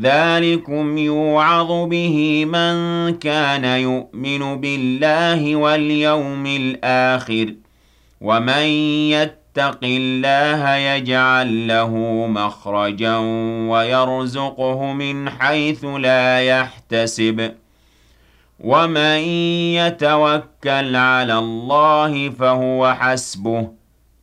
ذلكم يوعظ به من كان يؤمن بالله واليوم الآخر ومن يتق الله يجعل له مخرجا ويرزقه من حيث لا يحتسب ومن يتوكل على الله فهو حسبه